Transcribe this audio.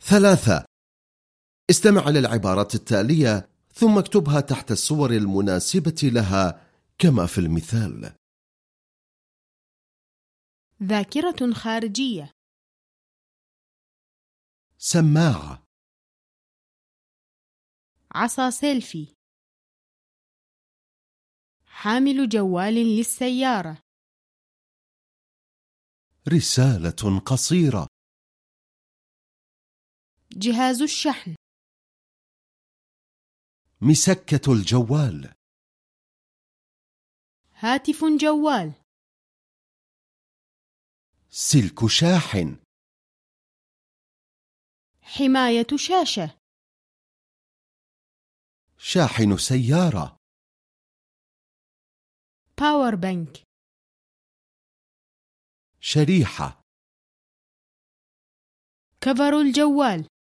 ثلاثة. استمع للعبارات التالية ثم اكتبها تحت الصور المناسبة لها كما في المثال. ذاكرة خارجية. سماعة عصا سيلفي. حامل جوال للسيارة. رسالة قصيرة. جهاز الشحن. مسكة الجوال. هاتف جوال. سلك شاحن حماية شاشة. شاحن سيارة. باور بانك شريحة. كفر الجوال.